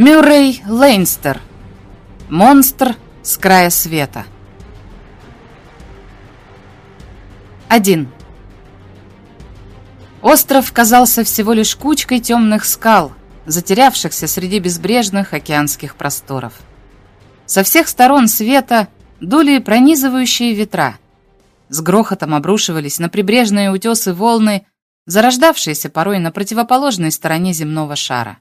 Мюррей Лейнстер. Монстр с края света. 1. Остров казался всего лишь кучкой темных скал, затерявшихся среди безбрежных океанских просторов. Со всех сторон света дули пронизывающие ветра. С грохотом обрушивались на прибрежные утесы волны, зарождавшиеся порой на противоположной стороне земного шара.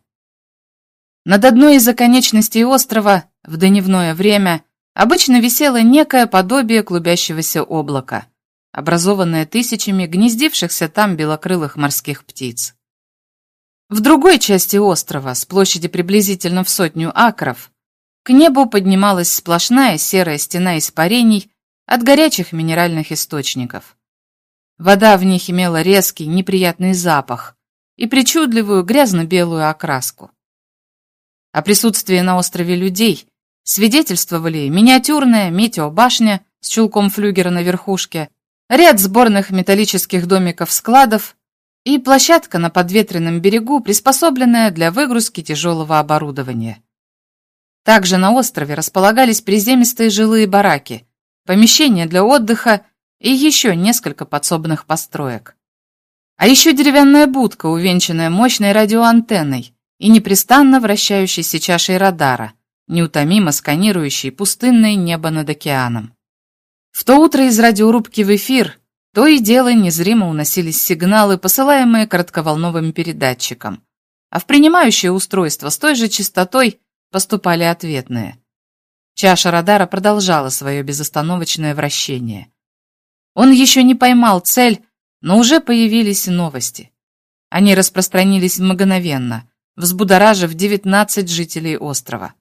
Над одной из оконечностей острова в дневное время обычно висело некое подобие клубящегося облака, образованное тысячами гнездившихся там белокрылых морских птиц. В другой части острова, с площади приблизительно в сотню акров, к небу поднималась сплошная серая стена испарений от горячих минеральных источников. Вода в них имела резкий, неприятный запах и причудливую грязно-белую окраску. О присутствии на острове людей свидетельствовали миниатюрная метеобашня с чулком флюгера на верхушке, ряд сборных металлических домиков-складов и площадка на подветренном берегу, приспособленная для выгрузки тяжелого оборудования. Также на острове располагались приземистые жилые бараки, помещения для отдыха и еще несколько подсобных построек. А еще деревянная будка, увенчанная мощной радиоантенной, и непрестанно вращающейся чашей радара, неутомимо сканирующей пустынное небо над океаном. В то утро из радиорубки в эфир то и дело незримо уносились сигналы, посылаемые коротковолновым передатчиком, а в принимающее устройство с той же частотой поступали ответные. Чаша радара продолжала свое безостановочное вращение. Он еще не поймал цель, но уже появились новости. Они распространились мгновенно, взбудоражив 19 жителей острова.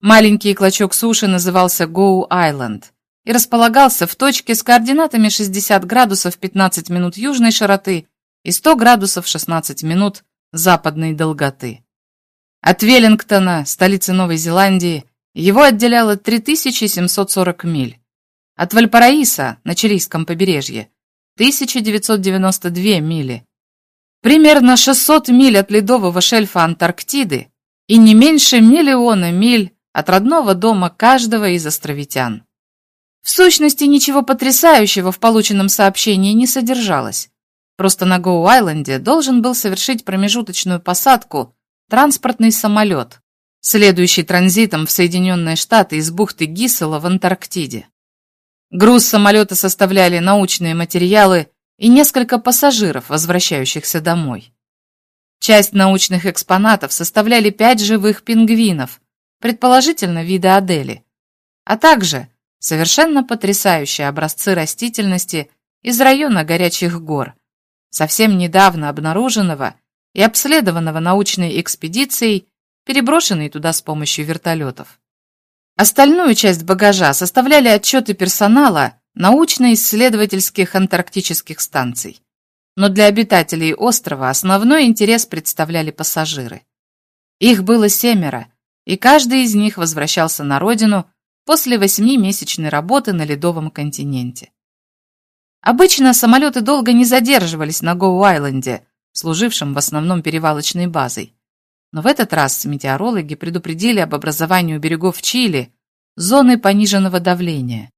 Маленький клочок суши назывался Гоу-Айленд и располагался в точке с координатами 60 градусов 15 минут южной широты и 100 градусов 16 минут западной долготы. От Веллингтона, столицы Новой Зеландии, его отделяло 3740 миль. От Вальпараиса на Чилийском побережье 1992 мили примерно 600 миль от ледового шельфа Антарктиды и не меньше миллиона миль от родного дома каждого из островитян. В сущности, ничего потрясающего в полученном сообщении не содержалось. Просто на Гоу-Айленде должен был совершить промежуточную посадку транспортный самолет, следующий транзитом в Соединенные Штаты из бухты Гиссела в Антарктиде. Груз самолета составляли научные материалы и несколько пассажиров, возвращающихся домой. Часть научных экспонатов составляли пять живых пингвинов, предположительно вида Адели, а также совершенно потрясающие образцы растительности из района горячих гор, совсем недавно обнаруженного и обследованного научной экспедицией, переброшенной туда с помощью вертолетов. Остальную часть багажа составляли отчеты персонала научно-исследовательских антарктических станций. Но для обитателей острова основной интерес представляли пассажиры. Их было семеро, и каждый из них возвращался на родину после восьмимесячной работы на ледовом континенте. Обычно самолеты долго не задерживались на Гоу-Айленде, служившем в основном перевалочной базой. Но в этот раз метеорологи предупредили об образовании у берегов Чили зоны пониженного давления.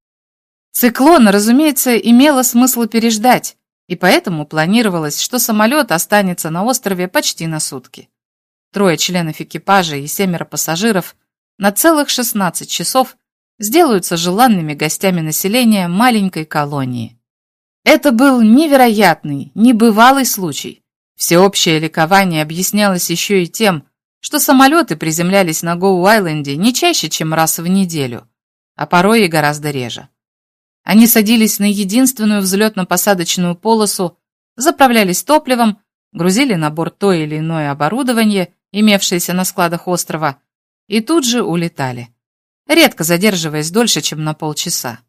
Циклон, разумеется, имело смысл переждать, и поэтому планировалось, что самолет останется на острове почти на сутки. Трое членов экипажа и семеро пассажиров на целых 16 часов сделаются желанными гостями населения маленькой колонии. Это был невероятный, небывалый случай. Всеобщее ликование объяснялось еще и тем, что самолеты приземлялись на Гоу-Айленде не чаще, чем раз в неделю, а порой и гораздо реже. Они садились на единственную взлетно-посадочную полосу, заправлялись топливом, грузили на борт то или иное оборудование, имевшееся на складах острова, и тут же улетали, редко задерживаясь дольше, чем на полчаса.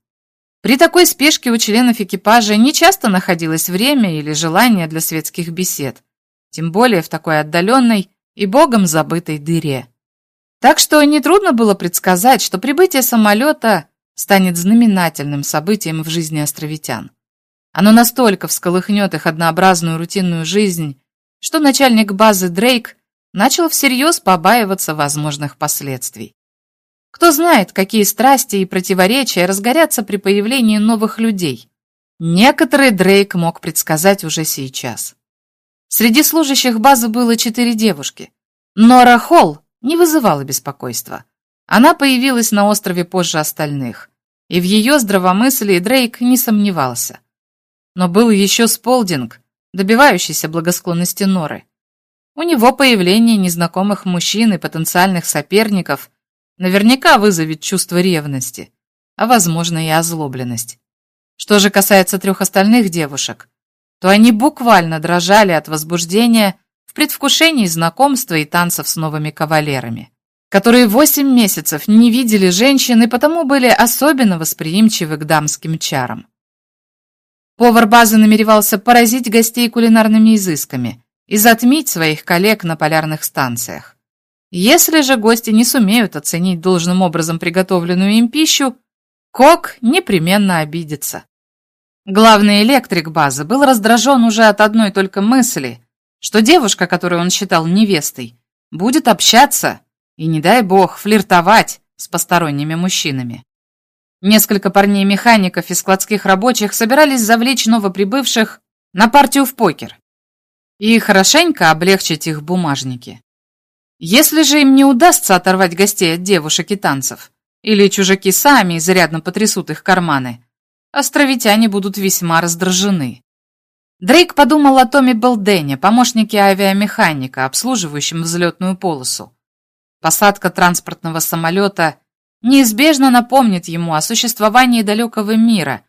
При такой спешке у членов экипажа нечасто находилось время или желание для светских бесед, тем более в такой отдаленной и богом забытой дыре. Так что нетрудно было предсказать, что прибытие самолета станет знаменательным событием в жизни островитян. Оно настолько всколыхнет их однообразную рутинную жизнь, что начальник базы Дрейк начал всерьез побаиваться возможных последствий. Кто знает, какие страсти и противоречия разгорятся при появлении новых людей. Некоторые Дрейк мог предсказать уже сейчас. Среди служащих базы было четыре девушки. Нора Холл не вызывала беспокойства. Она появилась на острове позже остальных, и в ее здравомыслии Дрейк не сомневался. Но был еще Сполдинг, добивающийся благосклонности Норы. У него появление незнакомых мужчин и потенциальных соперников наверняка вызовет чувство ревности, а возможно и озлобленность. Что же касается трех остальных девушек, то они буквально дрожали от возбуждения в предвкушении знакомства и танцев с новыми кавалерами, которые восемь месяцев не видели женщин и потому были особенно восприимчивы к дамским чарам. Повар базы намеревался поразить гостей кулинарными изысками – и затмить своих коллег на полярных станциях. Если же гости не сумеют оценить должным образом приготовленную им пищу, Кок непременно обидится. Главный электрик базы был раздражен уже от одной только мысли, что девушка, которую он считал невестой, будет общаться и, не дай бог, флиртовать с посторонними мужчинами. Несколько парней-механиков и складских рабочих собирались завлечь новоприбывших на партию в покер и хорошенько облегчить их бумажники. Если же им не удастся оторвать гостей от девушек и танцев, или чужаки сами изрядно потрясут их карманы, островитяне будут весьма раздражены. Дрейк подумал о Томе Белдене, помощнике авиамеханика, обслуживающем взлетную полосу. Посадка транспортного самолета неизбежно напомнит ему о существовании далекого мира,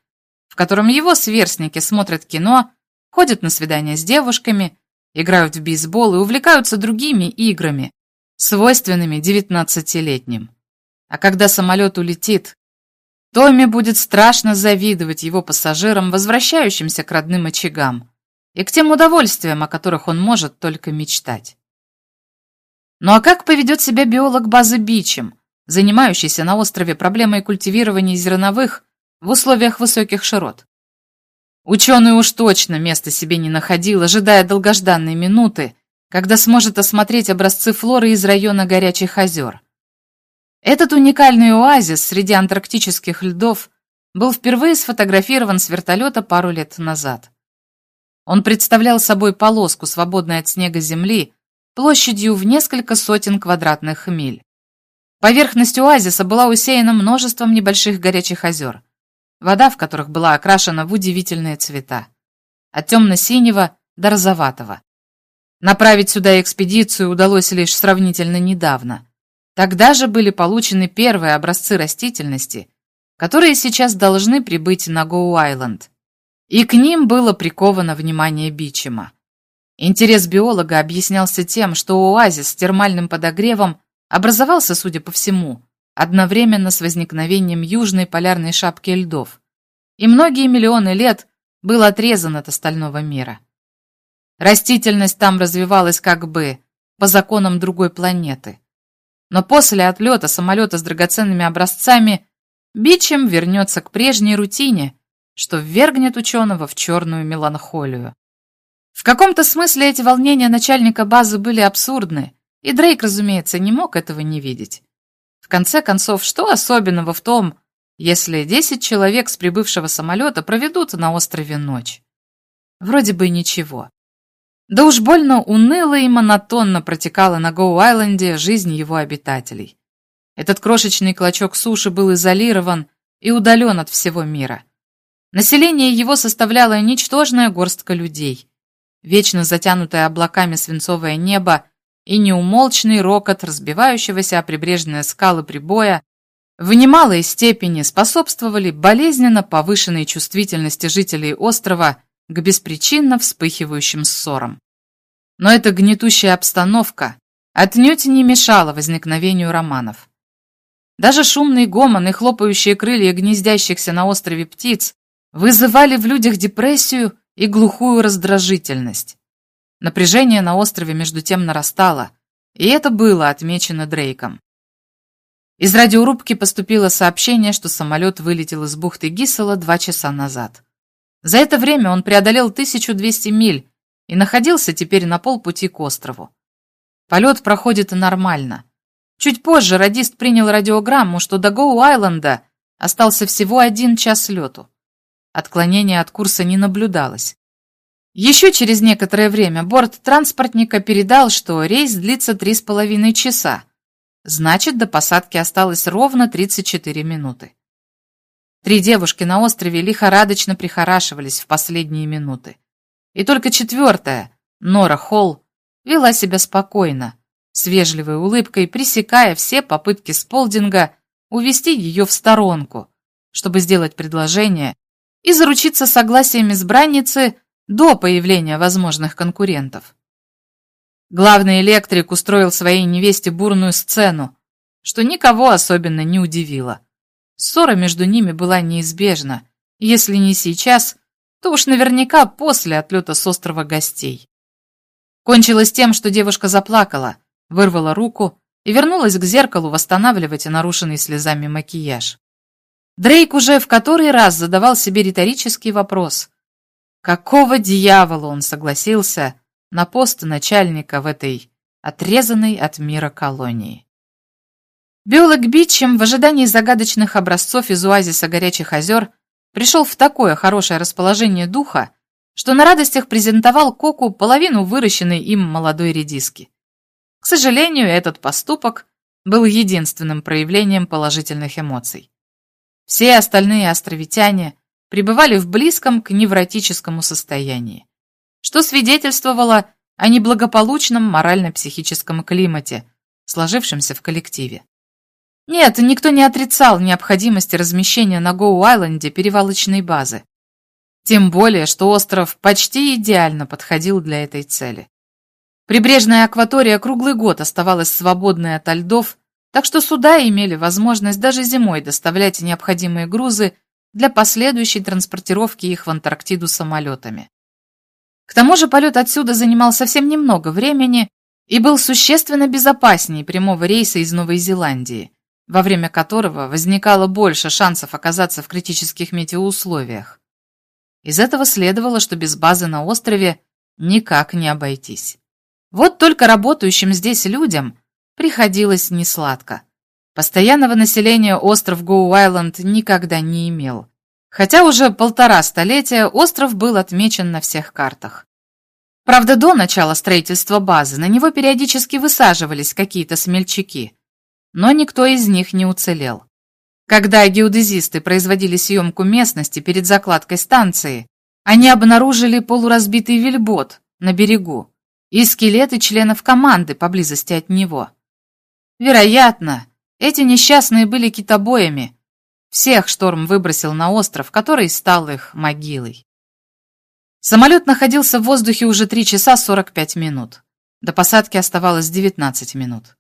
в котором его сверстники смотрят кино ходят на свидания с девушками, играют в бейсбол и увлекаются другими играми, свойственными девятнадцатилетним. А когда самолет улетит, Томми будет страшно завидовать его пассажирам, возвращающимся к родным очагам, и к тем удовольствиям, о которых он может только мечтать. Ну а как поведет себя биолог базы Бичем, занимающийся на острове проблемой культивирования зерновых в условиях высоких широт? Ученый уж точно места себе не находил, ожидая долгожданной минуты, когда сможет осмотреть образцы флоры из района горячих озер. Этот уникальный оазис среди антарктических льдов был впервые сфотографирован с вертолета пару лет назад. Он представлял собой полоску, свободной от снега земли, площадью в несколько сотен квадратных миль. Поверхность оазиса была усеяна множеством небольших горячих озер вода в которых была окрашена в удивительные цвета. От темно-синего до розоватого. Направить сюда экспедицию удалось лишь сравнительно недавно. Тогда же были получены первые образцы растительности, которые сейчас должны прибыть на Гоу-Айленд. И к ним было приковано внимание Бичема. Интерес биолога объяснялся тем, что оазис с термальным подогревом образовался, судя по всему, одновременно с возникновением южной полярной шапки льдов, и многие миллионы лет был отрезан от остального мира. Растительность там развивалась как бы по законам другой планеты. Но после отлета самолета с драгоценными образцами Бичем вернется к прежней рутине, что ввергнет ученого в черную меланхолию. В каком-то смысле эти волнения начальника базы были абсурдны, и Дрейк, разумеется, не мог этого не видеть. В конце концов, что особенного в том, если 10 человек с прибывшего самолета проведут на острове ночь? Вроде бы ничего. Да уж больно уныло и монотонно протекала на Гоу-Айленде жизнь его обитателей. Этот крошечный клочок суши был изолирован и удален от всего мира. Население его составляло ничтожная горстка людей. Вечно затянутое облаками свинцовое небо и неумолчный рокот разбивающегося о прибрежные скалы прибоя в немалой степени способствовали болезненно повышенной чувствительности жителей острова к беспричинно вспыхивающим ссорам. Но эта гнетущая обстановка отнюдь не мешала возникновению романов. Даже шумный гомон и хлопающие крылья гнездящихся на острове птиц вызывали в людях депрессию и глухую раздражительность. Напряжение на острове между тем нарастало, и это было отмечено Дрейком. Из радиорубки поступило сообщение, что самолет вылетел из бухты Гиссела два часа назад. За это время он преодолел 1200 миль и находился теперь на полпути к острову. Полет проходит нормально. Чуть позже радист принял радиограмму, что до Гоу-Айленда остался всего один час лету. Отклонения от курса не наблюдалось. Еще через некоторое время борт транспортника передал, что рейс длится три с половиной часа. Значит, до посадки осталось ровно 34 минуты. Три девушки на острове лихорадочно прихорашивались в последние минуты. И только четвертая, Нора Холл, вела себя спокойно, с вежливой улыбкой пресекая все попытки Сполдинга увести ее в сторонку, чтобы сделать предложение и заручиться согласием избранницы до появления возможных конкурентов. Главный электрик устроил своей невесте бурную сцену, что никого особенно не удивило. Ссора между ними была неизбежна, если не сейчас, то уж наверняка после отлета с острова гостей. Кончилось тем, что девушка заплакала, вырвала руку и вернулась к зеркалу восстанавливать нарушенный слезами макияж. Дрейк уже в который раз задавал себе риторический вопрос. Какого дьявола он согласился на пост начальника в этой отрезанной от мира колонии? Биолог Бичем в ожидании загадочных образцов из оазиса горячих озер пришел в такое хорошее расположение духа, что на радостях презентовал Коку половину выращенной им молодой редиски. К сожалению, этот поступок был единственным проявлением положительных эмоций. Все остальные островитяне пребывали в близком к невротическому состоянии, что свидетельствовало о неблагополучном морально-психическом климате, сложившемся в коллективе. Нет, никто не отрицал необходимости размещения на Гоу-Айленде перевалочной базы. Тем более, что остров почти идеально подходил для этой цели. Прибрежная акватория круглый год оставалась свободной от льдов, так что суда имели возможность даже зимой доставлять необходимые грузы для последующей транспортировки их в Антарктиду самолетами. К тому же полет отсюда занимал совсем немного времени и был существенно безопаснее прямого рейса из Новой Зеландии, во время которого возникало больше шансов оказаться в критических метеоусловиях. Из этого следовало, что без базы на острове никак не обойтись. Вот только работающим здесь людям приходилось несладко. Постоянного населения остров Гоу-Айленд никогда не имел. Хотя уже полтора столетия остров был отмечен на всех картах. Правда, до начала строительства базы на него периодически высаживались какие-то смельчаки, но никто из них не уцелел. Когда геодезисты производили съемку местности перед закладкой станции, они обнаружили полуразбитый вельбот на берегу и скелеты членов команды поблизости от него. Вероятно, эти несчастные были китобоями. Всех шторм выбросил на остров, который стал их могилой. Самолет находился в воздухе уже 3 часа 45 минут. До посадки оставалось 19 минут.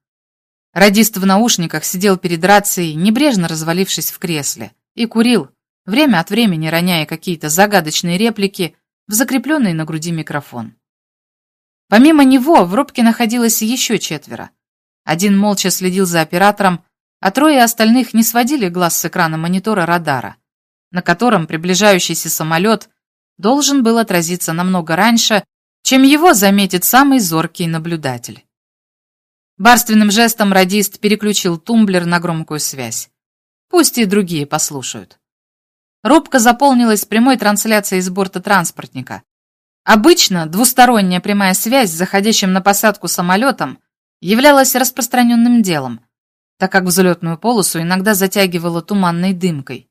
Радист в наушниках сидел перед рацией, небрежно развалившись в кресле, и курил, время от времени роняя какие-то загадочные реплики в закрепленный на груди микрофон. Помимо него в рубке находилось еще четверо. Один молча следил за оператором, а трое остальных не сводили глаз с экрана монитора радара, на котором приближающийся самолет должен был отразиться намного раньше, чем его заметит самый зоркий наблюдатель. Барственным жестом радист переключил тумблер на громкую связь. Пусть и другие послушают. Рубка заполнилась прямой трансляцией с борта транспортника. Обычно двусторонняя прямая связь с заходящим на посадку самолетом являлась распространенным делом, так как взлетную полосу иногда затягивала туманной дымкой.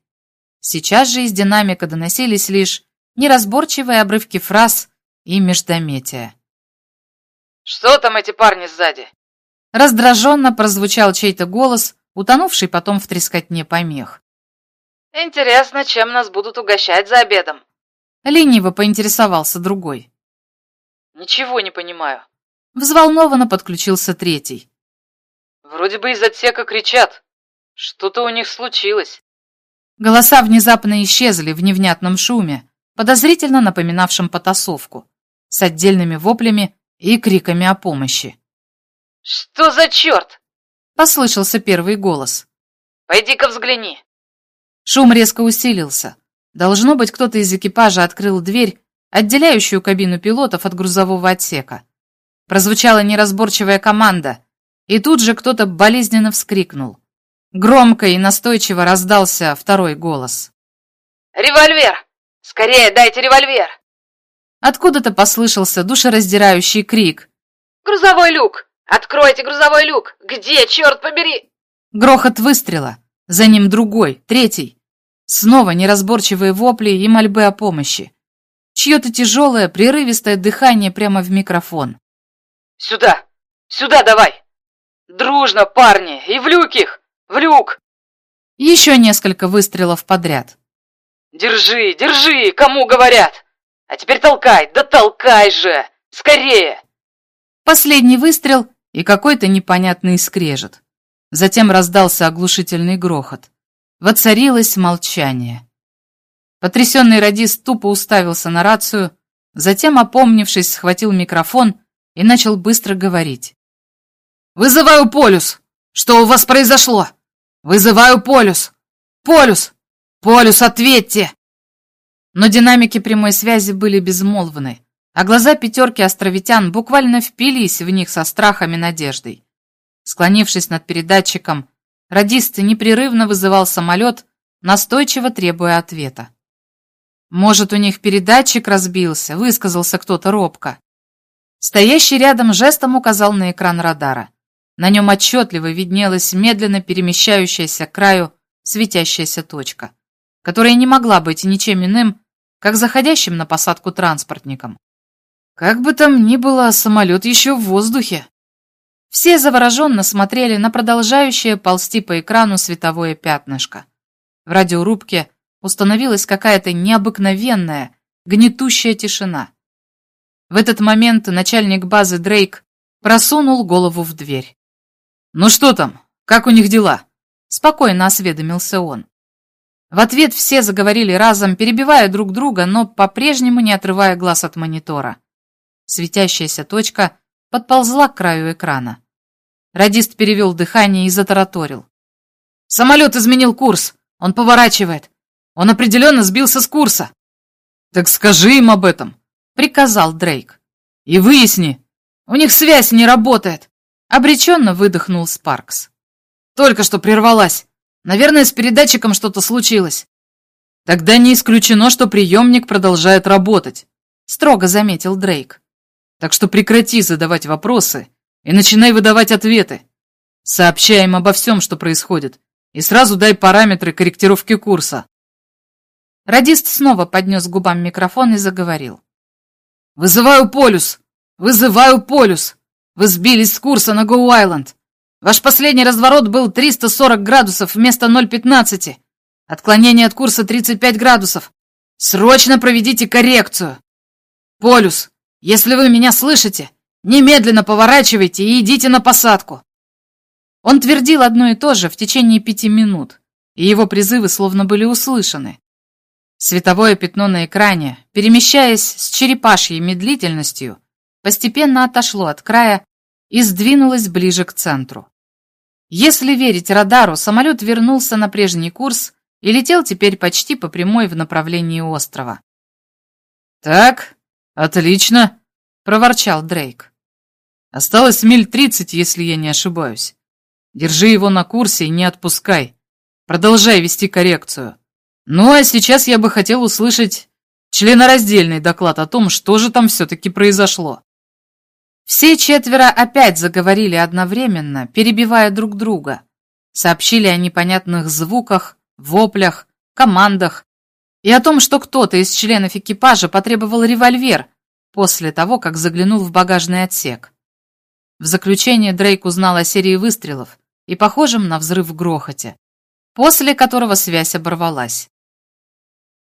Сейчас же из динамика доносились лишь неразборчивые обрывки фраз и междометия. «Что там эти парни сзади?» Раздраженно прозвучал чей-то голос, утонувший потом в трескотне помех. «Интересно, чем нас будут угощать за обедом?» Лениво поинтересовался другой. «Ничего не понимаю». Взволнованно подключился третий. «Вроде бы из отсека кричат. Что-то у них случилось». Голоса внезапно исчезли в невнятном шуме, подозрительно напоминавшем потасовку, с отдельными воплями и криками о помощи. «Что за черт?» — послышался первый голос. «Пойди-ка взгляни». Шум резко усилился. Должно быть, кто-то из экипажа открыл дверь, отделяющую кабину пилотов от грузового отсека. Прозвучала неразборчивая команда, и тут же кто-то болезненно вскрикнул. Громко и настойчиво раздался второй голос. «Револьвер! Скорее дайте револьвер!» Откуда-то послышался душераздирающий крик. «Грузовой люк! Откройте грузовой люк! Где, черт побери?» Грохот выстрела. За ним другой, третий. Снова неразборчивые вопли и мольбы о помощи. Чье-то тяжелое, прерывистое дыхание прямо в микрофон. «Сюда! Сюда давай! Дружно, парни! И в люк их! В люк!» Еще несколько выстрелов подряд. «Держи, держи! Кому говорят? А теперь толкай! Да толкай же! Скорее!» Последний выстрел и какой-то непонятный скрежет. Затем раздался оглушительный грохот. Воцарилось молчание. Потрясенный радист тупо уставился на рацию, затем, опомнившись, схватил микрофон и начал быстро говорить. «Вызываю полюс! Что у вас произошло? Вызываю полюс! Полюс! Полюс, ответьте!» Но динамики прямой связи были безмолвны, а глаза пятерки островитян буквально впились в них со страхом и надеждой. Склонившись над передатчиком, радист непрерывно вызывал самолет, настойчиво требуя ответа. «Может, у них передатчик разбился?» — высказался кто-то робко. Стоящий рядом жестом указал на экран радара. На нем отчетливо виднелась медленно перемещающаяся к краю светящаяся точка, которая не могла быть ничем иным, как заходящим на посадку транспортником. Как бы там ни было, самолет еще в воздухе. Все завороженно смотрели на продолжающее ползти по экрану световое пятнышко. В радиорубке установилась какая-то необыкновенная, гнетущая тишина. В этот момент начальник базы Дрейк просунул голову в дверь. «Ну что там? Как у них дела?» Спокойно осведомился он. В ответ все заговорили разом, перебивая друг друга, но по-прежнему не отрывая глаз от монитора. Светящаяся точка подползла к краю экрана. Радист перевел дыхание и затараторил. «Самолет изменил курс. Он поворачивает. Он определенно сбился с курса». «Так скажи им об этом», — приказал Дрейк. «И выясни. У них связь не работает», — обреченно выдохнул Спаркс. «Только что прервалась. Наверное, с передатчиком что-то случилось». «Тогда не исключено, что приемник продолжает работать», — строго заметил Дрейк. Так что прекрати задавать вопросы и начинай выдавать ответы. Сообщай им обо всем, что происходит, и сразу дай параметры корректировки курса. Радист снова поднес к губам микрофон и заговорил. «Вызываю полюс! Вызываю полюс! Вы сбились с курса на Гоу-Айленд. Ваш последний разворот был 340 градусов вместо 0,15. Отклонение от курса 35 градусов. Срочно проведите коррекцию. Полюс, если вы меня слышите, немедленно поворачивайте и идите на посадку. Он твердил одно и то же в течение пяти минут, и его призывы словно были услышаны. Световое пятно на экране, перемещаясь с черепашьей медлительностью, постепенно отошло от края и сдвинулось ближе к центру. Если верить радару, самолет вернулся на прежний курс и летел теперь почти по прямой в направлении острова. «Так, «Отлично!» — проворчал Дрейк. «Осталось миль тридцать, если я не ошибаюсь. Держи его на курсе и не отпускай. Продолжай вести коррекцию. Ну а сейчас я бы хотел услышать членораздельный доклад о том, что же там все-таки произошло». Все четверо опять заговорили одновременно, перебивая друг друга. Сообщили о непонятных звуках, воплях, командах, и о том, что кто-то из членов экипажа потребовал револьвер после того, как заглянул в багажный отсек. В заключение Дрейк узнал о серии выстрелов и похожем на взрыв грохоте, после которого связь оборвалась.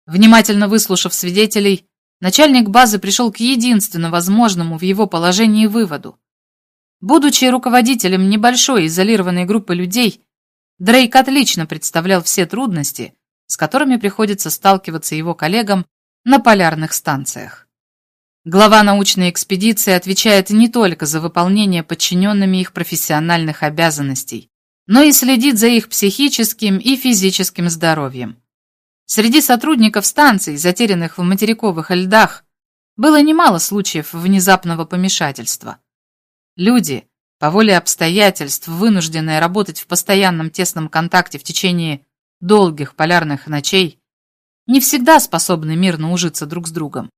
Внимательно выслушав свидетелей, начальник базы пришел к единственно возможному в его положении выводу. Будучи руководителем небольшой изолированной группы людей, Дрейк отлично представлял все трудности, с которыми приходится сталкиваться его коллегам на полярных станциях. Глава научной экспедиции отвечает не только за выполнение подчиненными их профессиональных обязанностей, но и следит за их психическим и физическим здоровьем. Среди сотрудников станций, затерянных в материковых льдах, было немало случаев внезапного помешательства. Люди, по воле обстоятельств, вынужденные работать в постоянном тесном контакте в течение долгих полярных ночей, не всегда способны мирно ужиться друг с другом.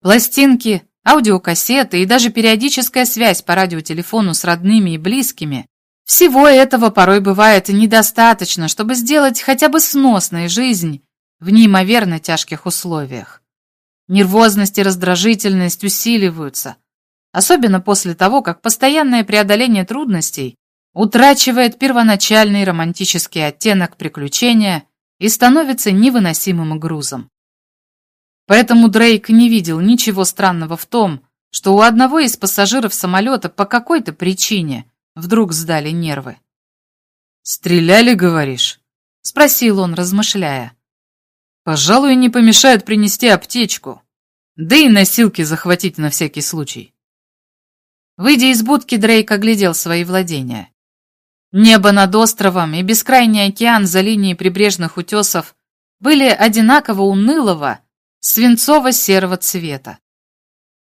Пластинки, аудиокассеты и даже периодическая связь по радиотелефону с родными и близкими всего этого порой бывает недостаточно, чтобы сделать хотя бы сносной жизнь в неимоверно тяжких условиях. Нервозность и раздражительность усиливаются, особенно после того, как постоянное преодоление трудностей утрачивает первоначальный романтический оттенок приключения и становится невыносимым грузом. Поэтому Дрейк не видел ничего странного в том, что у одного из пассажиров самолета по какой-то причине вдруг сдали нервы. «Стреляли, говоришь?» — спросил он, размышляя. «Пожалуй, не помешает принести аптечку, да и носилки захватить на всякий случай». Выйдя из будки, Дрейк оглядел свои владения. Небо над островом и бескрайний океан за линией прибрежных утесов были одинаково унылого, свинцово-серого цвета.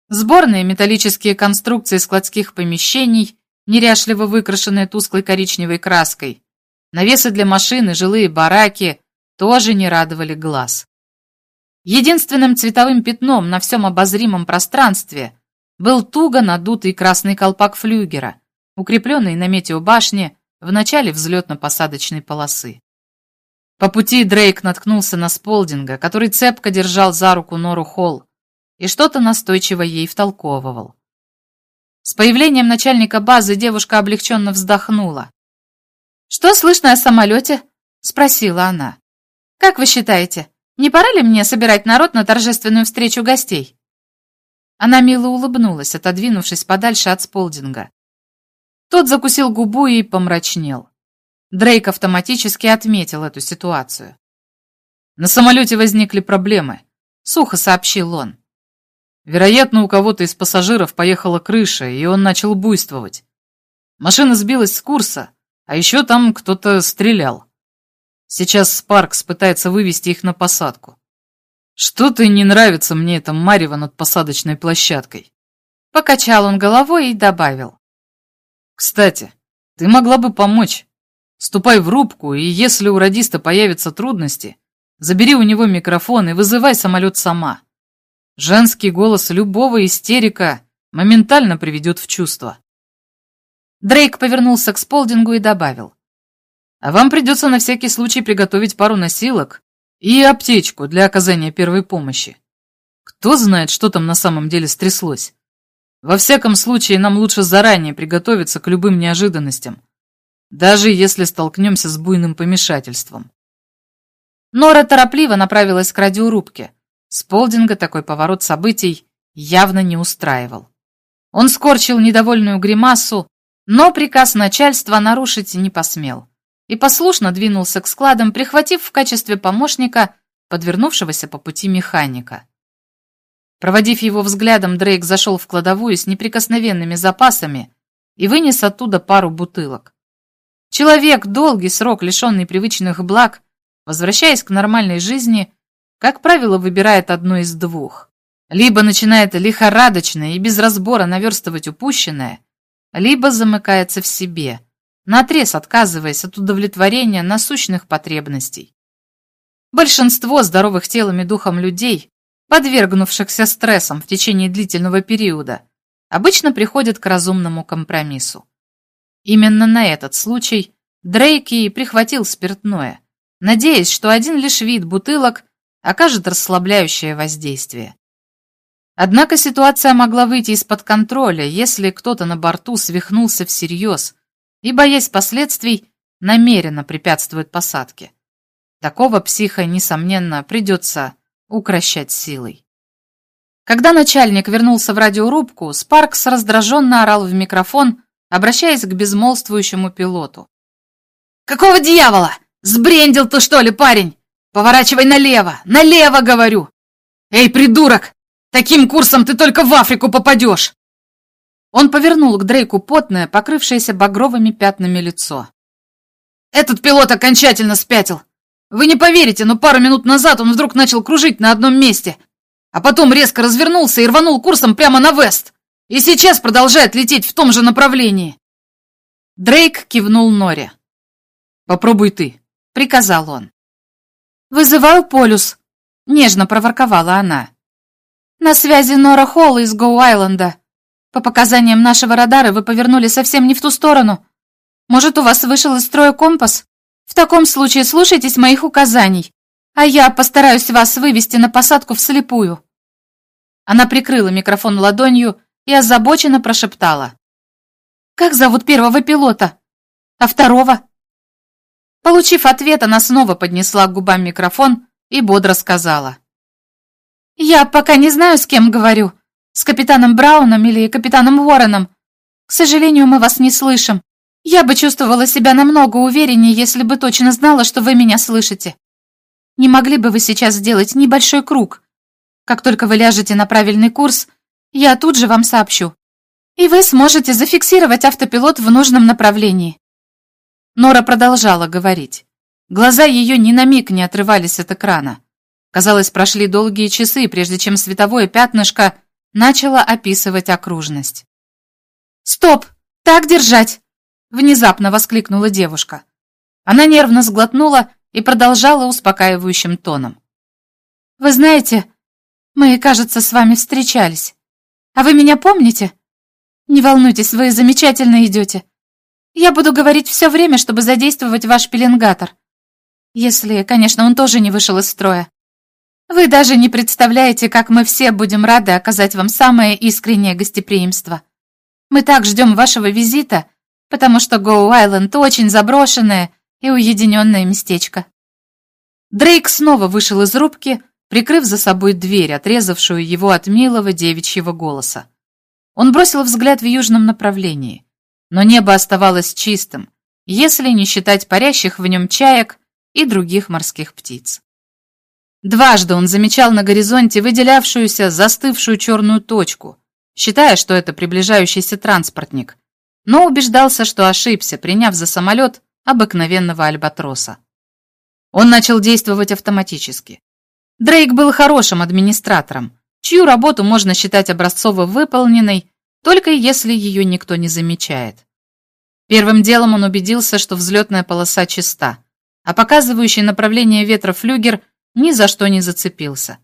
Сборные металлические конструкции складских помещений, неряшливо выкрашенные тусклой коричневой краской, навесы для машин и жилые бараки тоже не радовали глаз. Единственным цветовым пятном на всем обозримом пространстве был туго надутый красный колпак флюгера, укрепленный на метеобашне в начале взлетно-посадочной полосы. По пути Дрейк наткнулся на Сполдинга, который цепко держал за руку Нору Холл и что-то настойчиво ей втолковывал. С появлением начальника базы девушка облегченно вздохнула. «Что слышно о самолете?» — спросила она. «Как вы считаете, не пора ли мне собирать народ на торжественную встречу гостей?» Она мило улыбнулась, отодвинувшись подальше от Сполдинга. Тот закусил губу и помрачнел. Дрейк автоматически отметил эту ситуацию. «На самолете возникли проблемы», — сухо сообщил он. Вероятно, у кого-то из пассажиров поехала крыша, и он начал буйствовать. Машина сбилась с курса, а еще там кто-то стрелял. Сейчас Спаркс пытается вывести их на посадку. Что-то не нравится мне это марево над посадочной площадкой. Покачал он головой и добавил. Кстати, ты могла бы помочь. Ступай в рубку, и если у радиста появятся трудности, забери у него микрофон и вызывай самолет сама. Женский голос любого истерика моментально приведет в чувство. Дрейк повернулся к Сполдингу и добавил. А вам придется на всякий случай приготовить пару носилок и аптечку для оказания первой помощи. Кто знает, что там на самом деле стряслось. Во всяком случае, нам лучше заранее приготовиться к любым неожиданностям даже если столкнемся с буйным помешательством. Нора торопливо направилась к радиорубке. Сполдинга такой поворот событий явно не устраивал. Он скорчил недовольную гримасу, но приказ начальства нарушить не посмел и послушно двинулся к складам, прихватив в качестве помощника подвернувшегося по пути механика. Проводив его взглядом, Дрейк зашел в кладовую с неприкосновенными запасами и вынес оттуда пару бутылок. Человек, долгий срок лишенный привычных благ, возвращаясь к нормальной жизни, как правило, выбирает одно из двух. Либо начинает лихорадочно и без разбора наверстывать упущенное, либо замыкается в себе, наотрез отказываясь от удовлетворения насущных потребностей. Большинство здоровых телом и духом людей, подвергнувшихся стрессам в течение длительного периода, обычно приходят к разумному компромиссу. Именно на этот случай Дрейк и прихватил спиртное, надеясь, что один лишь вид бутылок окажет расслабляющее воздействие. Однако ситуация могла выйти из-под контроля, если кто-то на борту свихнулся всерьез и, боясь последствий, намеренно препятствует посадке. Такого психа, несомненно, придется укращать силой. Когда начальник вернулся в радиорубку, Спаркс раздраженно орал в микрофон, обращаясь к безмолвствующему пилоту. «Какого дьявола? Сбрендил ты, что ли, парень? Поворачивай налево, налево, говорю! Эй, придурок, таким курсом ты только в Африку попадешь!» Он повернул к Дрейку потное, покрывшееся багровыми пятнами лицо. «Этот пилот окончательно спятил. Вы не поверите, но пару минут назад он вдруг начал кружить на одном месте, а потом резко развернулся и рванул курсом прямо на Вест. И сейчас продолжает лететь в том же направлении. Дрейк кивнул Норе. «Попробуй ты», — приказал он. «Вызываю полюс», — нежно проворковала она. «На связи Нора Холл из Гоу-Айленда. По показаниям нашего радара вы повернули совсем не в ту сторону. Может, у вас вышел из строя компас? В таком случае слушайтесь моих указаний, а я постараюсь вас вывести на посадку вслепую». Она прикрыла микрофон ладонью и озабоченно прошептала. «Как зовут первого пилота? А второго?» Получив ответ, она снова поднесла к губам микрофон и бодро сказала. «Я пока не знаю, с кем говорю. С капитаном Брауном или капитаном Уорреном. К сожалению, мы вас не слышим. Я бы чувствовала себя намного увереннее, если бы точно знала, что вы меня слышите. Не могли бы вы сейчас сделать небольшой круг? Как только вы ляжете на правильный курс, я тут же вам сообщу. И вы сможете зафиксировать автопилот в нужном направлении. Нора продолжала говорить. Глаза ее ни на миг не отрывались от экрана. Казалось, прошли долгие часы, прежде чем световое пятнышко начало описывать окружность. «Стоп! Так держать!» — внезапно воскликнула девушка. Она нервно сглотнула и продолжала успокаивающим тоном. «Вы знаете, мы, кажется, с вами встречались. А вы меня помните? Не волнуйтесь, вы замечательно идете. Я буду говорить все время, чтобы задействовать ваш пеленгатор. Если, конечно, он тоже не вышел из строя. Вы даже не представляете, как мы все будем рады оказать вам самое искреннее гостеприимство. Мы так ждем вашего визита, потому что Гоу-Айленд очень заброшенное и уединенное местечко. Дрейк снова вышел из рубки, прикрыв за собой дверь, отрезавшую его от милого девичьего голоса. Он бросил взгляд в южном направлении, но небо оставалось чистым, если не считать парящих в нем чаек и других морских птиц. Дважды он замечал на горизонте выделявшуюся, застывшую черную точку, считая, что это приближающийся транспортник, но убеждался, что ошибся, приняв за самолет обыкновенного альбатроса. Он начал действовать автоматически. Дрейк был хорошим администратором, чью работу можно считать образцово выполненной, только если ее никто не замечает. Первым делом он убедился, что взлетная полоса чиста, а показывающий направление ветра флюгер ни за что не зацепился.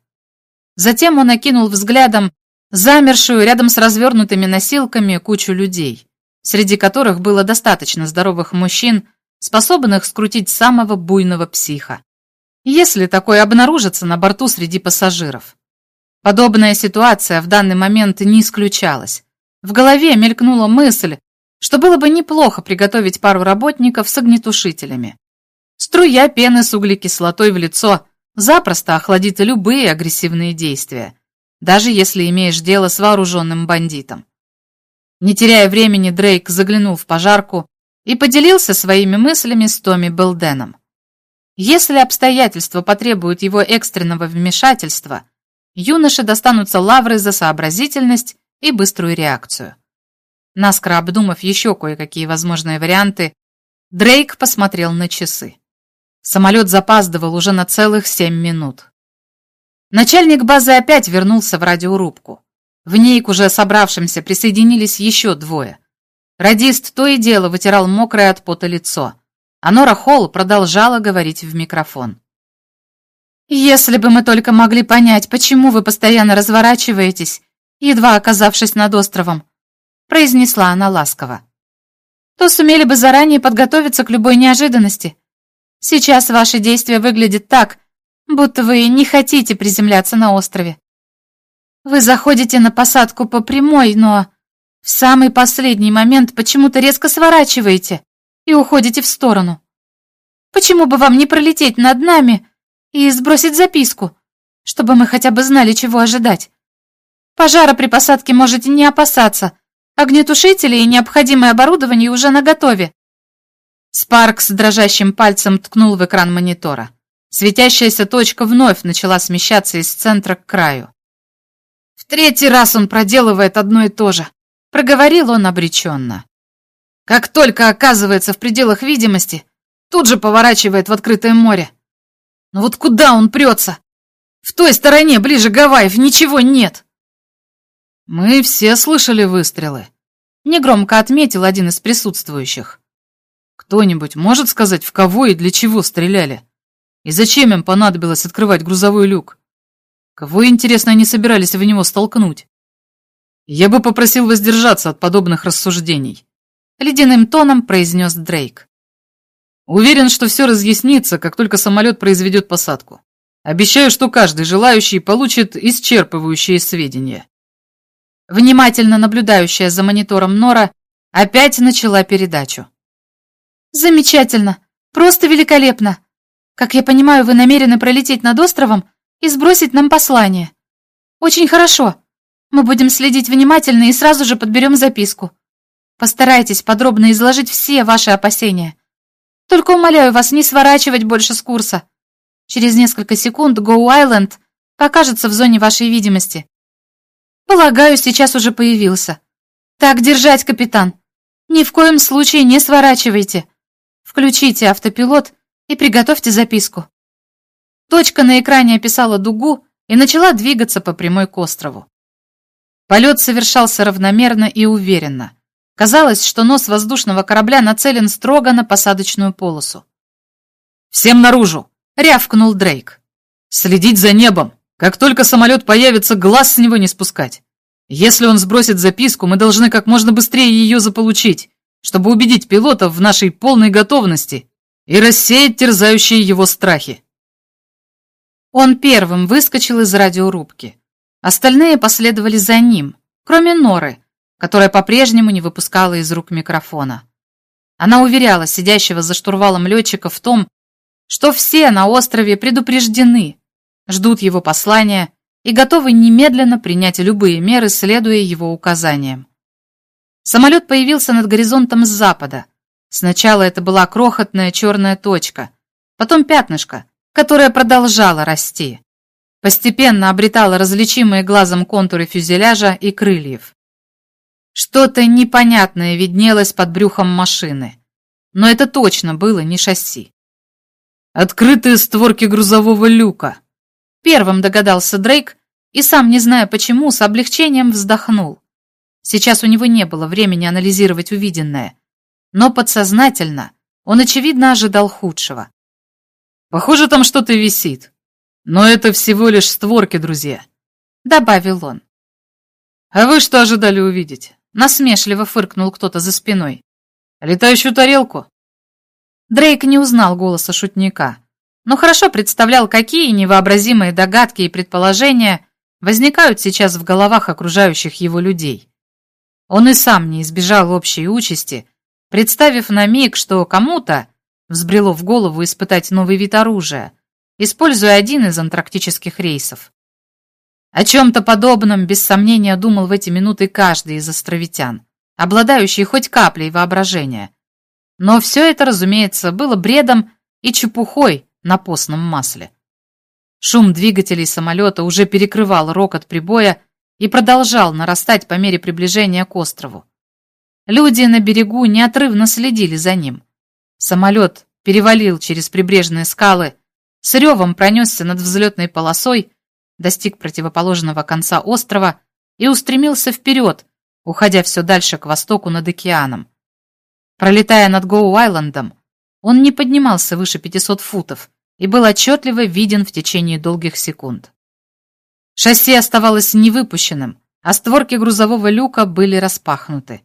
Затем он окинул взглядом замершую рядом с развернутыми носилками кучу людей, среди которых было достаточно здоровых мужчин, способных скрутить самого буйного психа, если такое обнаружится на борту среди пассажиров. Подобная ситуация в данный момент не исключалась. В голове мелькнула мысль, что было бы неплохо приготовить пару работников с огнетушителями. Струя пены с углекислотой в лицо запросто охладит любые агрессивные действия, даже если имеешь дело с вооруженным бандитом. Не теряя времени, Дрейк заглянул в пожарку и поделился своими мыслями с Томми Белденом. Если обстоятельства потребуют его экстренного вмешательства, юноше достанутся лавры за сообразительность и быструю реакцию. Наскоро обдумав еще кое-какие возможные варианты, Дрейк посмотрел на часы. Самолет запаздывал уже на целых семь минут. Начальник базы опять вернулся в радиорубку. В ней к уже собравшимся присоединились еще двое. Радист то и дело вытирал мокрое от пота лицо, а Нора Холл продолжала говорить в микрофон. «Если бы мы только могли понять, почему вы постоянно разворачиваетесь, едва оказавшись над островом», произнесла она ласково, то сумели бы заранее подготовиться к любой неожиданности. Сейчас ваши действия выглядят так, будто вы не хотите приземляться на острове. Вы заходите на посадку по прямой, но в самый последний момент почему-то резко сворачиваете и уходите в сторону. Почему бы вам не пролететь над нами и сбросить записку, чтобы мы хотя бы знали, чего ожидать? Пожара при посадке можете не опасаться. Огнетушители и необходимое оборудование уже наготове. Спарк с дрожащим пальцем ткнул в экран монитора. Светящаяся точка вновь начала смещаться из центра к краю. В третий раз он проделывает одно и то же. Проговорил он обреченно. Как только оказывается в пределах видимости, тут же поворачивает в открытое море. Но вот куда он прется? В той стороне, ближе Гавайев, ничего нет. Мы все слышали выстрелы. Негромко отметил один из присутствующих. Кто-нибудь может сказать, в кого и для чего стреляли? И зачем им понадобилось открывать грузовой люк? Кого, интересно, они собирались в него столкнуть? Я бы попросил воздержаться от подобных рассуждений. Ледяным тоном произнес Дрейк. Уверен, что все разъяснится, как только самолет произведет посадку. Обещаю, что каждый желающий получит исчерпывающие сведения. Внимательно наблюдающая за монитором Нора опять начала передачу. Замечательно, просто великолепно. Как я понимаю, вы намерены пролететь над островом и сбросить нам послание. Очень хорошо. Мы будем следить внимательно и сразу же подберем записку. Постарайтесь подробно изложить все ваши опасения. Только умоляю вас не сворачивать больше с курса. Через несколько секунд Гоу Айленд покажется в зоне вашей видимости. Полагаю, сейчас уже появился. Так держать, капитан. Ни в коем случае не сворачивайте. Включите автопилот и приготовьте записку. Точка на экране описала дугу и начала двигаться по прямой к острову. Полет совершался равномерно и уверенно. Казалось, что нос воздушного корабля нацелен строго на посадочную полосу. «Всем наружу!» — рявкнул Дрейк. «Следить за небом! Как только самолет появится, глаз с него не спускать! Если он сбросит записку, мы должны как можно быстрее ее заполучить чтобы убедить пилотов в нашей полной готовности и рассеять терзающие его страхи. Он первым выскочил из радиорубки. Остальные последовали за ним, кроме Норы, которая по-прежнему не выпускала из рук микрофона. Она уверяла сидящего за штурвалом летчика в том, что все на острове предупреждены, ждут его послания и готовы немедленно принять любые меры, следуя его указаниям. Самолет появился над горизонтом с запада. Сначала это была крохотная черная точка, потом пятнышко, которое продолжало расти. Постепенно обретало различимые глазом контуры фюзеляжа и крыльев. Что-то непонятное виднелось под брюхом машины, но это точно было не шасси. «Открытые створки грузового люка», — первым догадался Дрейк и сам, не зная почему, с облегчением вздохнул. Сейчас у него не было времени анализировать увиденное. Но подсознательно он, очевидно, ожидал худшего. «Похоже, там что-то висит. Но это всего лишь створки, друзья», — добавил он. «А вы что ожидали увидеть?» — насмешливо фыркнул кто-то за спиной. «Летающую тарелку?» Дрейк не узнал голоса шутника, но хорошо представлял, какие невообразимые догадки и предположения возникают сейчас в головах окружающих его людей. Он и сам не избежал общей участи, представив на миг, что кому-то взбрело в голову испытать новый вид оружия, используя один из антарктических рейсов. О чем-то подобном, без сомнения, думал в эти минуты каждый из островитян, обладающий хоть каплей воображения. Но все это, разумеется, было бредом и чепухой на постном масле. Шум двигателей самолета уже перекрывал рокот прибоя и продолжал нарастать по мере приближения к острову. Люди на берегу неотрывно следили за ним. Самолет перевалил через прибрежные скалы, с ревом пронесся над взлетной полосой, достиг противоположного конца острова и устремился вперед, уходя все дальше к востоку над океаном. Пролетая над Гоу-Айлендом, он не поднимался выше 500 футов и был отчетливо виден в течение долгих секунд. Шасси оставалось невыпущенным, а створки грузового люка были распахнуты.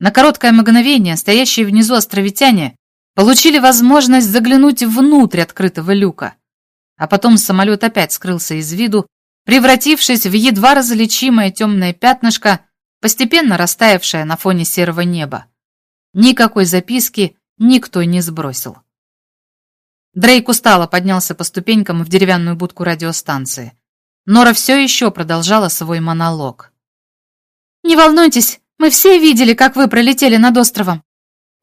На короткое мгновение стоящие внизу островитяне получили возможность заглянуть внутрь открытого люка, а потом самолет опять скрылся из виду, превратившись в едва различимое темное пятнышко, постепенно растаявшее на фоне серого неба. Никакой записки никто не сбросил. Дрейк устало поднялся по ступенькам в деревянную будку радиостанции. Нора все еще продолжала свой монолог. «Не волнуйтесь, мы все видели, как вы пролетели над островом.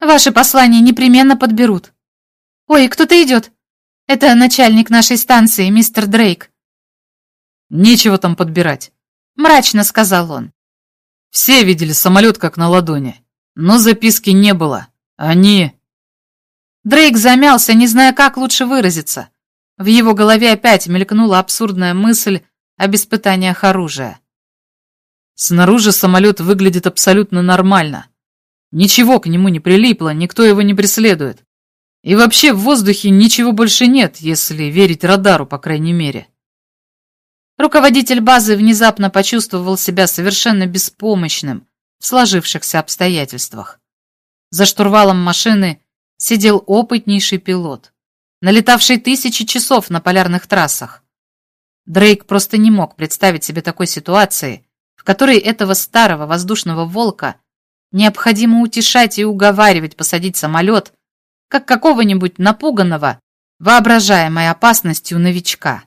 Ваши послания непременно подберут. Ой, кто-то идет. Это начальник нашей станции, мистер Дрейк». «Нечего там подбирать», — мрачно сказал он. «Все видели самолет как на ладони, но записки не было. Они...» Дрейк замялся, не зная, как лучше выразиться. В его голове опять мелькнула абсурдная мысль об испытаниях оружия. Снаружи самолет выглядит абсолютно нормально. Ничего к нему не прилипло, никто его не преследует. И вообще в воздухе ничего больше нет, если верить радару, по крайней мере. Руководитель базы внезапно почувствовал себя совершенно беспомощным в сложившихся обстоятельствах. За штурвалом машины сидел опытнейший пилот, налетавший тысячи часов на полярных трассах. Дрейк просто не мог представить себе такой ситуации, в которой этого старого воздушного волка необходимо утешать и уговаривать посадить самолет, как какого-нибудь напуганного, воображаемой опасностью новичка.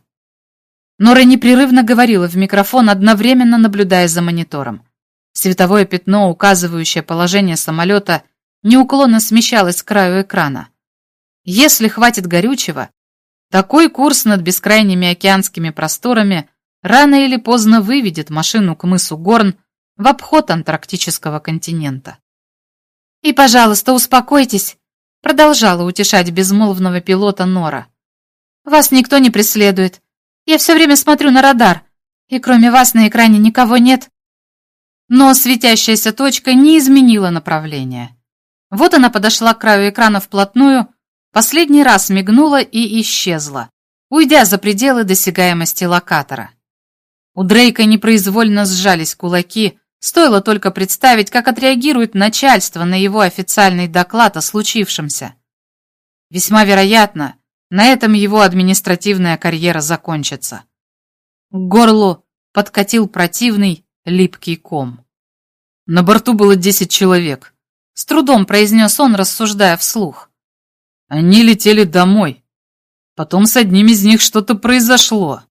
Нора непрерывно говорила в микрофон, одновременно наблюдая за монитором. Световое пятно, указывающее положение самолета, неуклонно смещалось к краю экрана. Если хватит горючего, такой курс над бескрайними океанскими просторами рано или поздно выведет машину к мысу Горн в обход антарктического континента. «И, пожалуйста, успокойтесь», — продолжала утешать безмолвного пилота Нора. «Вас никто не преследует. Я все время смотрю на радар, и кроме вас на экране никого нет». Но светящаяся точка не изменила направление. Вот она подошла к краю экрана вплотную, последний раз мигнула и исчезла, уйдя за пределы досягаемости локатора. У Дрейка непроизвольно сжались кулаки, стоило только представить, как отреагирует начальство на его официальный доклад о случившемся. Весьма вероятно, на этом его административная карьера закончится. К горлу подкатил противный, липкий ком. На борту было десять человек. С трудом произнес он, рассуждая вслух. Они летели домой. Потом с одним из них что-то произошло.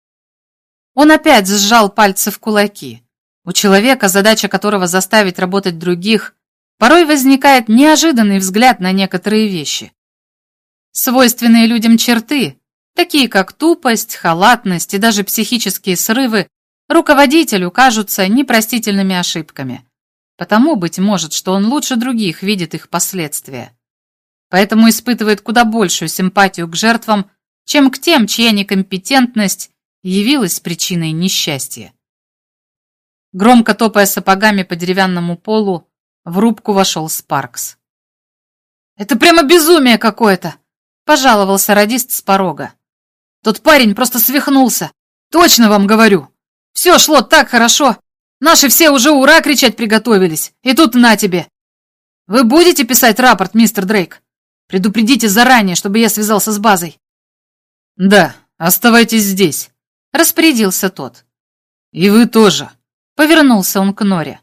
Он опять сжал пальцы в кулаки. У человека, задача которого заставить работать других, порой возникает неожиданный взгляд на некоторые вещи. Свойственные людям черты, такие как тупость, халатность и даже психические срывы, руководителю кажутся непростительными ошибками. Потому, быть может, что он лучше других видит их последствия. Поэтому испытывает куда большую симпатию к жертвам, чем к тем, чья некомпетентность явилась причиной несчастья. Громко топая сапогами по деревянному полу, в рубку вошел Спаркс. «Это прямо безумие какое-то!» — пожаловался радист с порога. «Тот парень просто свихнулся! Точно вам говорю! Все шло так хорошо! Наши все уже ура кричать приготовились, и тут на тебе! Вы будете писать рапорт, мистер Дрейк? Предупредите заранее, чтобы я связался с базой». «Да, оставайтесь здесь», — распорядился тот. «И вы тоже», — повернулся он к Норе.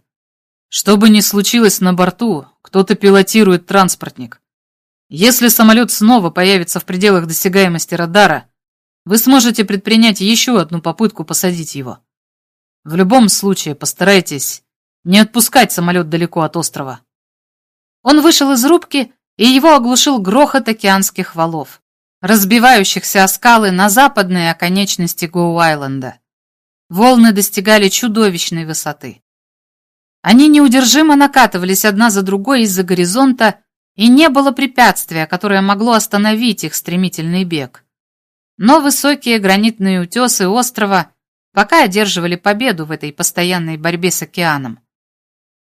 «Что бы ни случилось на борту, кто-то пилотирует транспортник. Если самолет снова появится в пределах досягаемости радара, вы сможете предпринять еще одну попытку посадить его. В любом случае постарайтесь не отпускать самолет далеко от острова. Он вышел из рубки, и его оглушил грохот океанских валов, разбивающихся о скалы на западной оконечности Гоу-Айленда. Волны достигали чудовищной высоты. Они неудержимо накатывались одна за другой из-за горизонта, и не было препятствия, которое могло остановить их стремительный бег. Но высокие гранитные утесы острова пока одерживали победу в этой постоянной борьбе с океаном.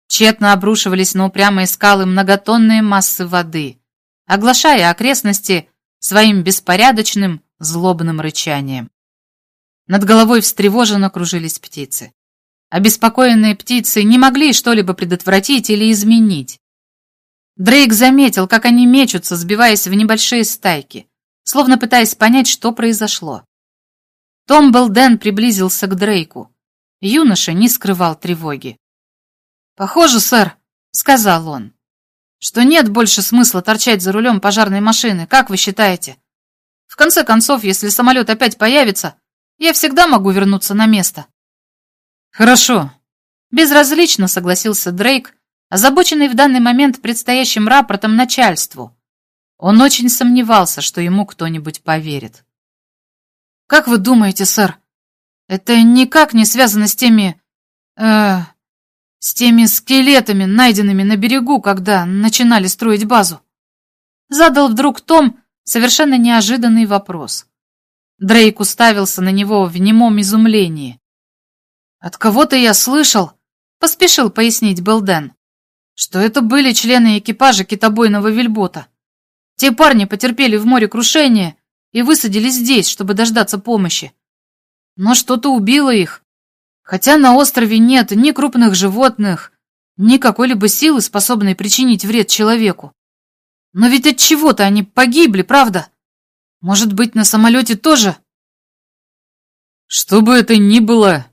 Тщетно обрушивались на упрямые скалы многотонные массы воды, оглашая окрестности своим беспорядочным, злобным рычанием. Над головой встревоженно кружились птицы. Обеспокоенные птицы не могли что-либо предотвратить или изменить. Дрейк заметил, как они мечутся, сбиваясь в небольшие стайки, словно пытаясь понять, что произошло. Том Белден приблизился к Дрейку. Юноша не скрывал тревоги. «Похоже, сэр», — сказал он, — «что нет больше смысла торчать за рулем пожарной машины, как вы считаете? В конце концов, если самолет опять появится, я всегда могу вернуться на место». «Хорошо», — безразлично согласился Дрейк, озабоченный в данный момент предстоящим рапортом начальству. Он очень сомневался, что ему кто-нибудь поверит. Как вы думаете, сэр, это никак не связано с теми... Э, с теми скелетами, найденными на берегу, когда начинали строить базу? Задал вдруг Том совершенно неожиданный вопрос. Дрейк уставился на него в немом изумлении. От кого-то я слышал, Поспешил пояснить Белден. Что это были члены экипажа китобойного вельбота. Те парни потерпели в море крушение и высадились здесь, чтобы дождаться помощи. Но что-то убило их. Хотя на острове нет ни крупных животных, ни какой-либо силы, способной причинить вред человеку. Но ведь от чего-то они погибли, правда? Может быть, на самолете тоже? Что бы это ни было,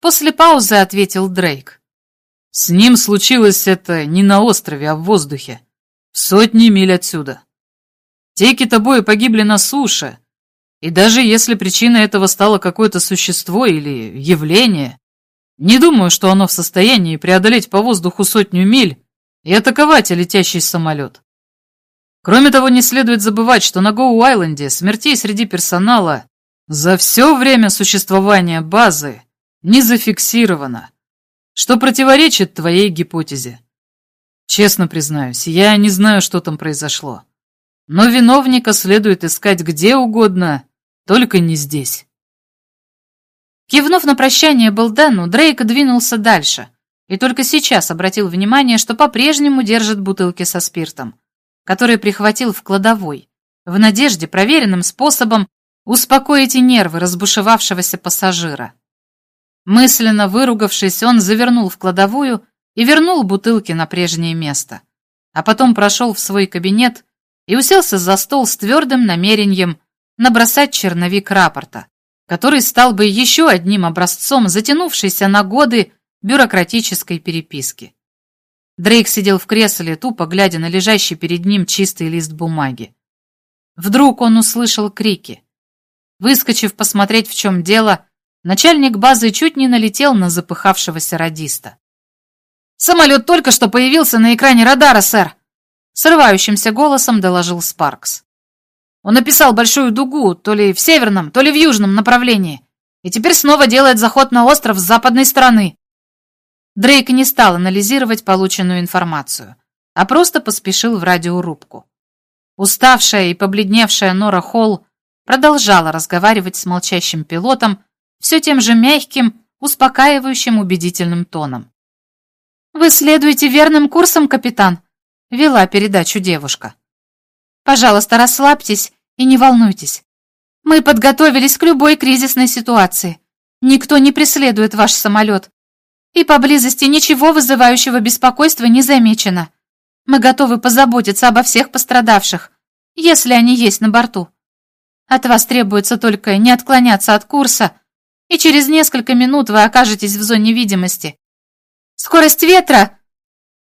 после паузы ответил Дрейк. С ним случилось это не на острове, а в воздухе, в сотни миль отсюда. Те китобои погибли на суше, и даже если причиной этого стало какое-то существо или явление, не думаю, что оно в состоянии преодолеть по воздуху сотню миль и атаковать летящий самолет. Кроме того, не следует забывать, что на Гоу-Айленде смертей среди персонала за все время существования базы не зафиксировано, что противоречит твоей гипотезе. Честно признаюсь, я не знаю, что там произошло. Но виновника следует искать где угодно, только не здесь. Кивнув на прощание Белдену, Дрейк двинулся дальше и только сейчас обратил внимание, что по-прежнему держит бутылки со спиртом, которые прихватил в кладовой, в надежде проверенным способом успокоить и нервы разбушевавшегося пассажира. Мысленно выругавшись, он завернул в кладовую и вернул бутылки на прежнее место, а потом прошел в свой кабинет и уселся за стол с твердым намерением набросать черновик рапорта, который стал бы еще одним образцом затянувшейся на годы бюрократической переписки. Дрейк сидел в кресле, тупо глядя на лежащий перед ним чистый лист бумаги. Вдруг он услышал крики. Выскочив посмотреть, в чем дело, начальник базы чуть не налетел на запыхавшегося радиста. «Самолет только что появился на экране радара, сэр!» Срывающимся голосом доложил Спаркс. Он описал большую дугу, то ли в северном, то ли в южном направлении, и теперь снова делает заход на остров с западной стороны. Дрейк не стал анализировать полученную информацию, а просто поспешил в радиорубку. Уставшая и побледневшая Нора Холл продолжала разговаривать с молчащим пилотом все тем же мягким, успокаивающим убедительным тоном. «Вы следуете верным курсом, капитан», вела передачу девушка. Пожалуйста, расслабьтесь и не волнуйтесь. Мы подготовились к любой кризисной ситуации. Никто не преследует ваш самолет. И поблизости ничего вызывающего беспокойства не замечено. Мы готовы позаботиться обо всех пострадавших, если они есть на борту. От вас требуется только не отклоняться от курса, и через несколько минут вы окажетесь в зоне видимости. Скорость ветра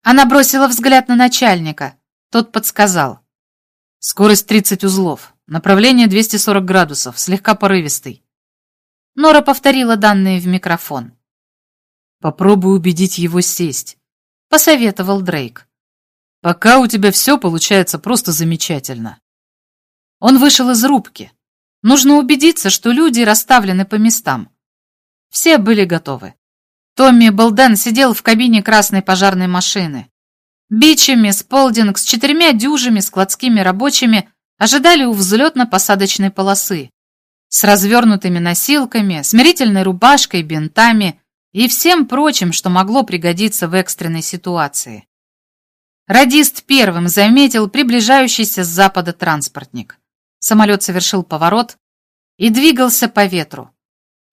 она бросила взгляд на начальника. Тот подсказал. Скорость 30 узлов. Направление 240 градусов, слегка порывистый. Нора повторила данные в микрофон. Попробуй убедить его сесть, посоветовал Дрейк. Пока у тебя все получается просто замечательно. Он вышел из рубки. Нужно убедиться, что люди расставлены по местам. Все были готовы. Томми Белден сидел в кабине красной пожарной машины. Бичами Сполдинг с четырьмя дюжими складскими рабочими ожидали у взлетно-посадочной полосы. С развернутыми носилками, смирительной рубашкой, бинтами и всем прочим, что могло пригодиться в экстренной ситуации. Радист первым заметил приближающийся с запада транспортник. Самолет совершил поворот и двигался по ветру.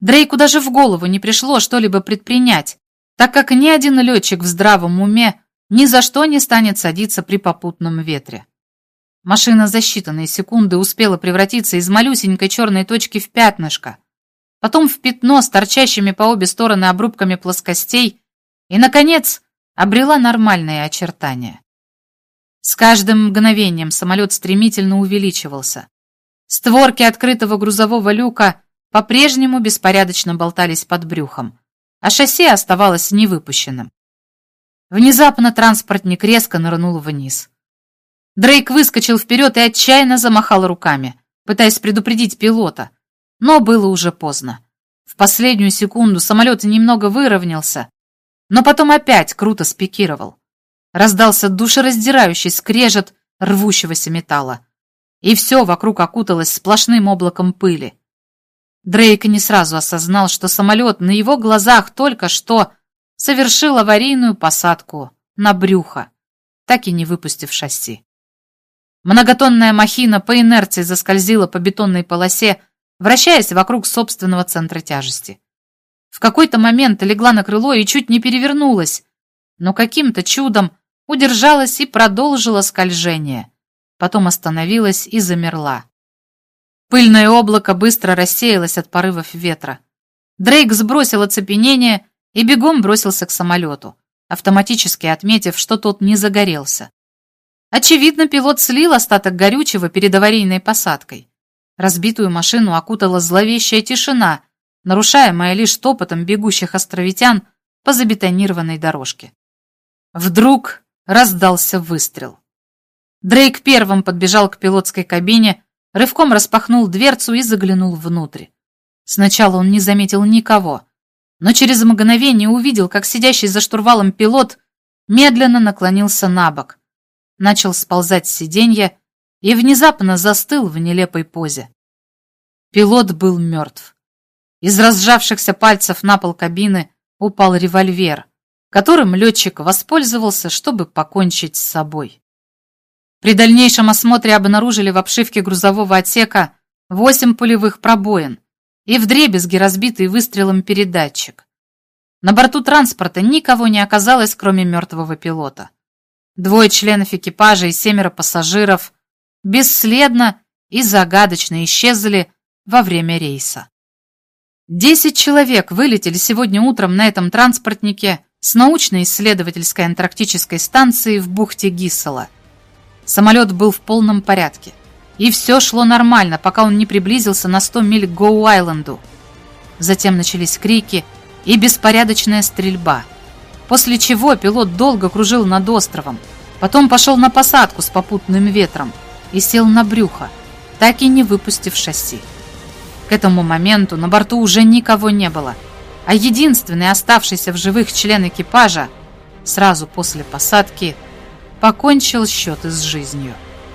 Дрейку даже в голову не пришло что-либо предпринять, так как ни один летчик в здравом уме ни за что не станет садиться при попутном ветре. Машина за считанные секунды успела превратиться из малюсенькой черной точки в пятнышко, потом в пятно с торчащими по обе стороны обрубками плоскостей и, наконец, обрела нормальные очертания. С каждым мгновением самолет стремительно увеличивался. Створки открытого грузового люка по-прежнему беспорядочно болтались под брюхом, а шасси оставалось невыпущенным. Внезапно транспортник резко нырнул вниз. Дрейк выскочил вперед и отчаянно замахал руками, пытаясь предупредить пилота, но было уже поздно. В последнюю секунду самолет немного выровнялся, но потом опять круто спикировал. Раздался душераздирающий скрежет рвущегося металла, и все вокруг окуталось сплошным облаком пыли. Дрейк не сразу осознал, что самолет на его глазах только что совершил аварийную посадку на брюхо, так и не выпустив шасси. Многотонная махина по инерции заскользила по бетонной полосе, вращаясь вокруг собственного центра тяжести. В какой-то момент легла на крыло и чуть не перевернулась, но каким-то чудом удержалась и продолжила скольжение. Потом остановилась и замерла. Пыльное облако быстро рассеялось от порывов ветра. Дрейк сбросил оцепенение и бегом бросился к самолету, автоматически отметив, что тот не загорелся. Очевидно, пилот слил остаток горючего перед аварийной посадкой. Разбитую машину окутала зловещая тишина, нарушаемая лишь топотом бегущих островитян по забетонированной дорожке. Вдруг раздался выстрел. Дрейк первым подбежал к пилотской кабине, рывком распахнул дверцу и заглянул внутрь. Сначала он не заметил никого, но через мгновение увидел, как сидящий за штурвалом пилот медленно наклонился на бок, начал сползать с сиденья и внезапно застыл в нелепой позе. Пилот был мертв. Из разжавшихся пальцев на пол кабины упал револьвер, которым летчик воспользовался, чтобы покончить с собой. При дальнейшем осмотре обнаружили в обшивке грузового отсека восемь пулевых пробоин и вдребезги разбитый выстрелом передатчик. На борту транспорта никого не оказалось, кроме мертвого пилота. Двое членов экипажа и семеро пассажиров бесследно и загадочно исчезли во время рейса. Десять человек вылетели сегодня утром на этом транспортнике с научно-исследовательской антарктической станции в бухте Гиссела. Самолет был в полном порядке. И все шло нормально, пока он не приблизился на 100 миль к Гоу-Айленду. Затем начались крики и беспорядочная стрельба. После чего пилот долго кружил над островом, потом пошел на посадку с попутным ветром и сел на брюхо, так и не выпустив шасси. К этому моменту на борту уже никого не было, а единственный оставшийся в живых член экипажа сразу после посадки покончил счеты с жизнью.